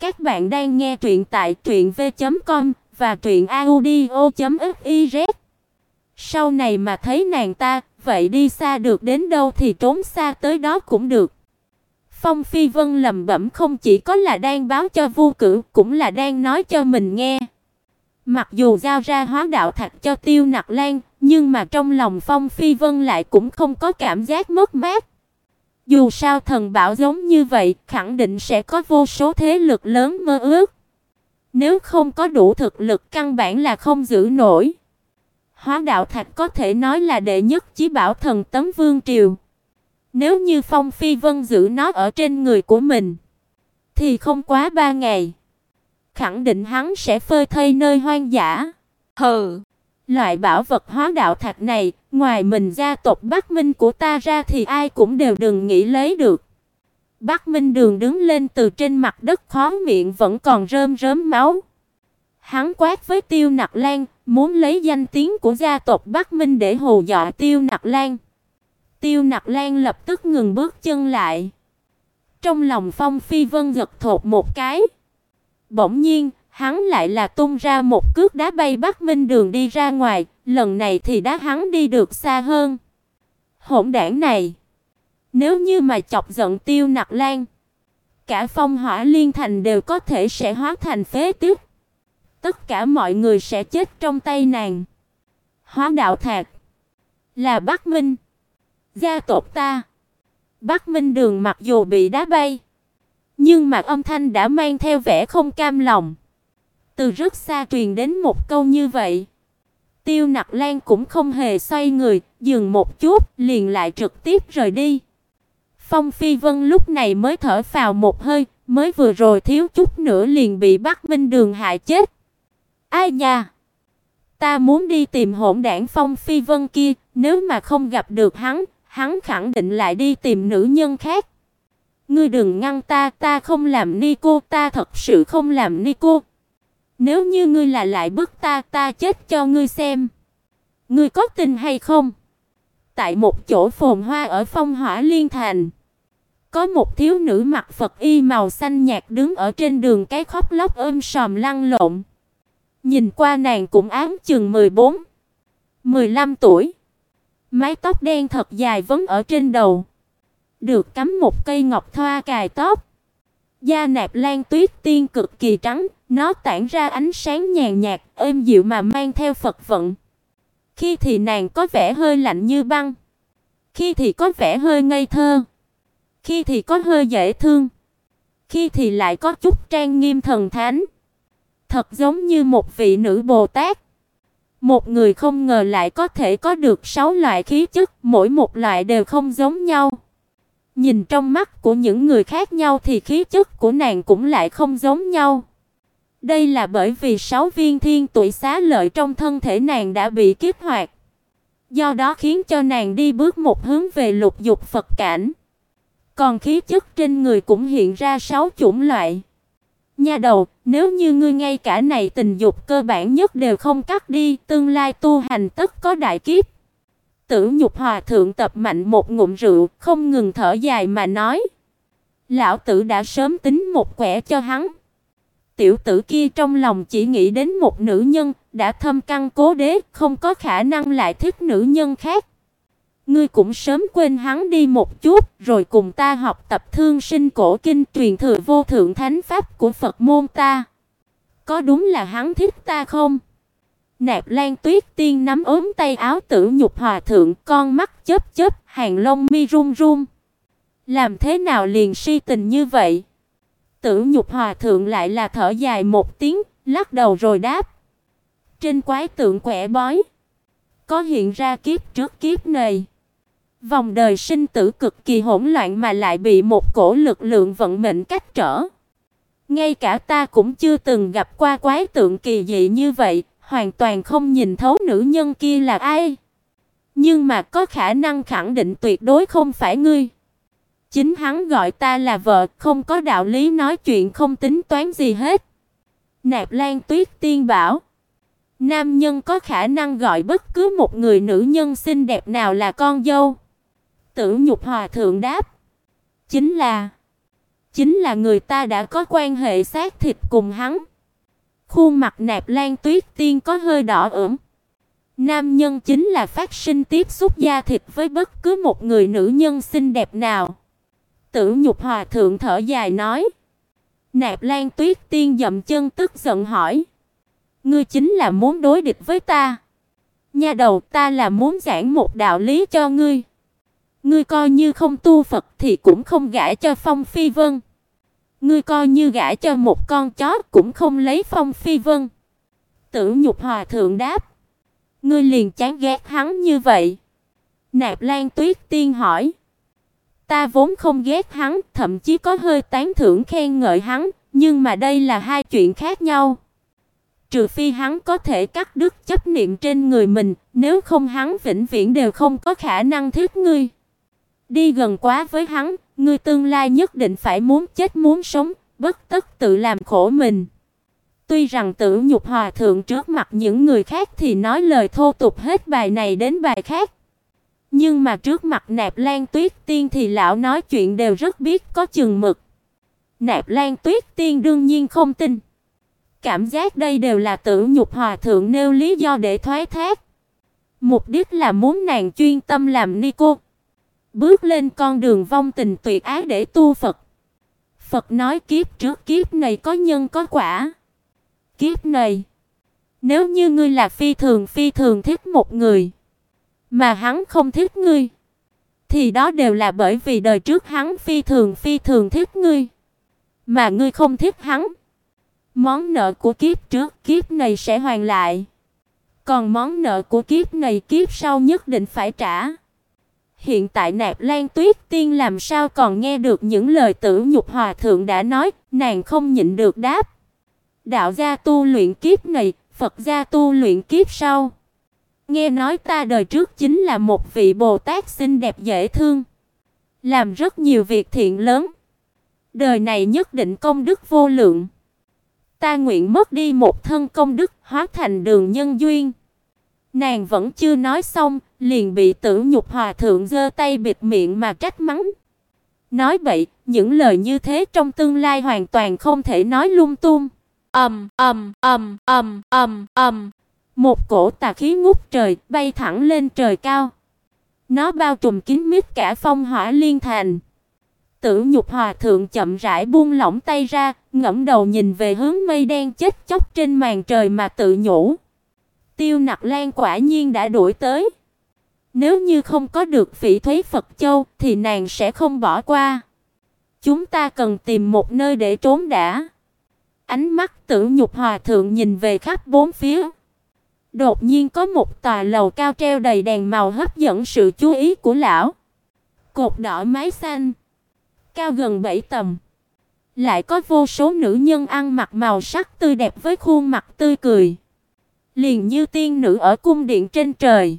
Các bạn đang nghe truyện tại truyệnv.com và truyệnaudio.fiz. Sau này mà thấy nàng ta, vậy đi xa được đến đâu thì trốn xa tới đó cũng được. Phong Phi Vân lẩm bẩm không chỉ có là đang báo cho Vu Cử, cũng là đang nói cho mình nghe. Mặc dù giao ra hóa đạo thạch cho Tiêu Nặc Lan, nhưng mà trong lòng Phong Phi Vân lại cũng không có cảm giác mất mát. Dù sao thần bảo giống như vậy, khẳng định sẽ có vô số thế lực lớn mơ ước. Nếu không có đủ thực lực căn bản là không giữ nổi. Hóa đạo thạch có thể nói là đệ nhất chí bảo thần tấm vương triều. Nếu như Phong Phi Vân giữ nó ở trên người của mình, thì không quá ba ngày, khẳng định hắn sẽ phơi thây nơi hoang dã. Hừ, loại bảo vật hóa đạo thạch này, ngoài mình gia tộc Bắc Minh của ta ra thì ai cũng đều đừng nghĩ lấy được. Bắc Minh Đường đứng lên từ trên mặt đất khó miệng vẫn còn rơm rớm máu. Hắn quát với Tiêu Nặc Lan, muốn lấy danh tiếng của gia tộc Bắc Minh để hù dọa Tiêu Nặc Lan. Tiêu Nặc Lan lập tức ngừng bước chân lại. Trong lòng Phong Phi Vân giật thột một cái. Bỗng nhiên, hắn lại là tung ra một cước đá bay Bắc Minh Đường đi ra ngoài, lần này thì đá hắn đi được xa hơn. Hỗn đản này, nếu như mà chọc giận Tiêu Nặc Lan, cả Phong Hỏa Liên Thành đều có thể sẽ hóa thành phế tích. Tất cả mọi người sẽ chết trong tay nàng. Hóa đạo thạc là Bắc Minh, gia tộc ta. Bắc Minh Đường mặc dù bị đá bay, nhưng mà âm thanh đã mang theo vẻ không cam lòng. Từ rất xa truyền đến một câu như vậy. Tiêu Nặc Lan cũng không hề xoay người, dừng một chút, liền lại trực tiếp rời đi. Phong Phi Vân lúc này mới thở phào một hơi, mới vừa rồi thiếu chút nữa liền bị Bắc Minh Đường hại chết. Ai nha, ta muốn đi tìm hỗn đảng Phong Phi Vân kia, nếu mà không gặp được hắn, hắn khẳng định lại đi tìm nữ nhân khác. Ngươi đừng ngăn ta, ta không làm ni cô, ta thật sự không làm ni cô. Nếu như ngươi là lại bức ta, ta chết cho ngươi xem. Ngươi có tin hay không? Tại một chỗ phồn hoa ở Phong Hỏa Liên Thành, có một thiếu nữ mặc Phật y màu xanh nhạt đứng ở trên đường cái khóc lóc ôm sòm lăn lộn. Nhìn qua nàng cũng ám chừng 14, 15 tuổi. Mái tóc đen thật dài vấn ở trên đầu, được cắm một cây ngọc thoa cài tóc. Da nạp lan tuyết tiên cực kỳ trắng, nó tản ra ánh sáng nhàn nhạt, êm dịu mà mang theo Phật vận. Khi thì nàng có vẻ hơi lạnh như băng, khi thì có vẻ hơi ngây thơ, khi thì có hơi dễ thương, khi thì lại có chút trang nghiêm thần thánh. Thật giống như một vị nữ Bồ Tát. Một người không ngờ lại có thể có được sáu loại khí chất, mỗi một loại đều không giống nhau. Nhìn trong mắt của những người khác nhau thì khí chất của nàng cũng lại không giống nhau. Đây là bởi vì sáu viên thiên tuổi xá lợi trong thân thể nàng đã bị kích hoạt. Do đó khiến cho nàng đi bước một hướng về lục dục Phật cảnh. Còn khí chất trên người cũng hiện ra sáu chủng loại. Nha đầu, nếu như ngươi ngay cả này tình dục cơ bản nhất đều không cắt đi, tương lai tu hành tất có đại kiếp. Tử Nhục Hòa thượng tập mạnh một ngụm rượu, không ngừng thở dài mà nói: "Lão tử đã sớm tính một quẻ cho hắn." Tiểu tử kia trong lòng chỉ nghĩ đến một nữ nhân, đã thâm căn cố đế, không có khả năng lại thích nữ nhân khác. Ngươi cũng sớm quên hắn đi một chút, rồi cùng ta học tập Thương Sinh cổ kinh truyền thừa vô thượng thánh pháp của Phật môn ta. Có đúng là hắn thích ta không? Nạp Lan Tuyết Tiên nắm ốm tay áo Tử Nhục Hòa thượng, con mắt chớp chớp, hàng lông mi run run. Làm thế nào liền si tình như vậy? Tử Nhục Hòa thượng lại là thở dài một tiếng, lắc đầu rồi đáp: Trên quái tượng quẻ bói, có hiện ra kiếp trước kiếp này. Vòng đời sinh tử cực kỳ hỗn loạn mà lại bị một cổ lực lượng vận mệnh cách trở. Ngay cả ta cũng chưa từng gặp qua quái tượng kỳ dị như vậy, hoàn toàn không nhìn thấu nữ nhân kia là ai. Nhưng mà có khả năng khẳng định tuyệt đối không phải ngươi. Chính hắn gọi ta là vợ, không có đạo lý nói chuyện không tính toán gì hết. Nạp Lan Tuyết Tiên bảo, nam nhân có khả năng gọi bất cứ một người nữ nhân xinh đẹp nào là con dâu. Tử Nhục Hòa thượng đáp, chính là chính là người ta đã có quan hệ xác thịt cùng hắn. Khuôn mặt Nạp Lan Tuyết Tiên có hơi đỏ ửng. Nam nhân chính là phát sinh tiếp xúc da thịt với bất cứ một người nữ nhân xinh đẹp nào. Tử Nhục Hòa thượng thở dài nói: Nạp Lan Tuyết Tiên dậm chân tức giận hỏi: "Ngươi chính là muốn đối địch với ta?" Nha đầu, ta là muốn giảng một đạo lý cho ngươi. Ngươi coi như không tu Phật thì cũng không gả cho Phong Phi Vân. Ngươi coi như gả cho một con chó cũng không lấy Phong Phi Vân. Tử Nhục Hòa thượng đáp: Ngươi liền chán ghét hắn như vậy? Nạp Lan Tuyết Tiên hỏi: Ta vốn không ghét hắn, thậm chí có hơi tán thưởng khen ngợi hắn, nhưng mà đây là hai chuyện khác nhau. Trừ phi hắn có thể cắt đứt chấp niệm trên người mình, nếu không hắn vĩnh viễn đều không có khả năng thích ngươi. Đi gần quá với hắn, ngươi tương lai nhất định phải muốn chết muốn sống, bất tất tự làm khổ mình. Tuy rằng Tử Nhục Hòa thượng trước mặt những người khác thì nói lời thô tục hết bài này đến bài khác, nhưng mà trước mặt Nạp Lan Tuyết Tiên thì lão nói chuyện đều rất biết có chừng mực. Nạp Lan Tuyết Tiên đương nhiên không tin. Cảm giác đây đều là Tử Nhục Hòa thượng nêu lý do để thoái thác. Mục đích là muốn nàng chuyên tâm làm ni cô, bước lên con đường vong tình tuyệt ái để tu Phật. Phật nói kiếp trước kiếp này có nhân có quả. Kiếp này, nếu như ngươi là phi thường phi thường thích một người, mà hắn không thích ngươi, thì đó đều là bởi vì đời trước hắn phi thường phi thường thích ngươi, mà ngươi không thích hắn. Món nợ của kiếp trước, kiếp này sẽ hoàn lại. Còn món nợ của kiếp này kiếp sau nhất định phải trả. Hiện tại Nạp Lan Tuyết Tiên làm sao còn nghe được những lời Tử Nhục Hòa thượng đã nói, nàng không nhịn được đáp. Đạo gia tu luyện kiếp này, Phật gia tu luyện kiếp sau. Nghe nói ta đời trước chính là một vị Bồ Tát xinh đẹp dễ thương, làm rất nhiều việc thiện lớn. Đời này nhất định công đức vô lượng. Ta nguyện mất đi một thân công đức, hóa thành đường nhân duyên. Nàng vẫn chưa nói xong, liền bị Tử Nhục Hòa thượng giơ tay bịt miệng mà trách mắng. Nói bậy, những lời như thế trong tương lai hoàn toàn không thể nói lung tung. Ầm ầm ầm ầm ầm ầm. Một cổ tà khí ngút trời, bay thẳng lên trời cao. Nó bao trùm kín mít cả phong hỏa liên thành. Tử Nhục Hòa thượng chậm rãi buông lỏng tay ra, ngẩng đầu nhìn về hướng mây đen chết chóc trên màn trời mà tự nhủ. Tiêu Nặc Lan quả nhiên đã đuổi tới. Nếu như không có được Phỉ Thúy Phật Châu thì nàng sẽ không bỏ qua. Chúng ta cần tìm một nơi để trốn đã. Ánh mắt Tử Nhục Hòa thượng nhìn về khắp bốn phía. Đột nhiên có một tòa lầu cao treo đầy đèn màu hấp dẫn sự chú ý của lão. Cột đỏ mái xanh, cao gần bảy tầng. Lại có vô số nữ nhân ăn mặc màu sắc tươi đẹp với khuôn mặt tươi cười, liền như tiên nữ ở cung điện trên trời.